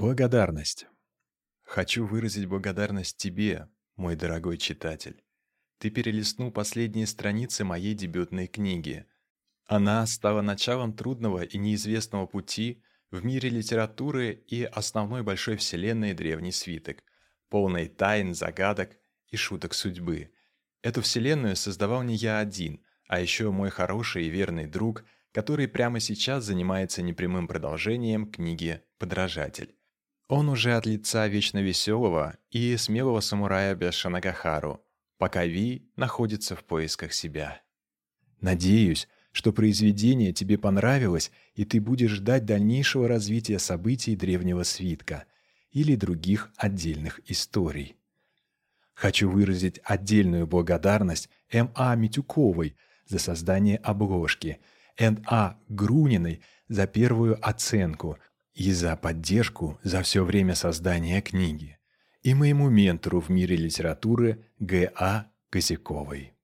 Благодарность. Хочу выразить благодарность тебе, мой дорогой читатель. Ты перелистнул последние страницы моей дебютной книги. Она стала началом трудного и неизвестного пути в мире литературы и основной большой вселенной древний свиток, полной тайн, загадок и шуток судьбы. Эту вселенную создавал не я один, а еще мой хороший и верный друг, который прямо сейчас занимается непрямым продолжением книги «Подражатель». Он уже от лица вечно веселого и смелого самурая без Шанагахару, пока Ви находится в поисках себя. Надеюсь, что произведение тебе понравилось, и ты будешь ждать дальнейшего развития событий древнего свитка или других отдельных историй. Хочу выразить отдельную благодарность М.А. Митюковой за создание обложки, Н.А. Груниной за первую оценку – и за поддержку за все время создания книги, и моему ментору в мире литературы Г.А. Косяковой.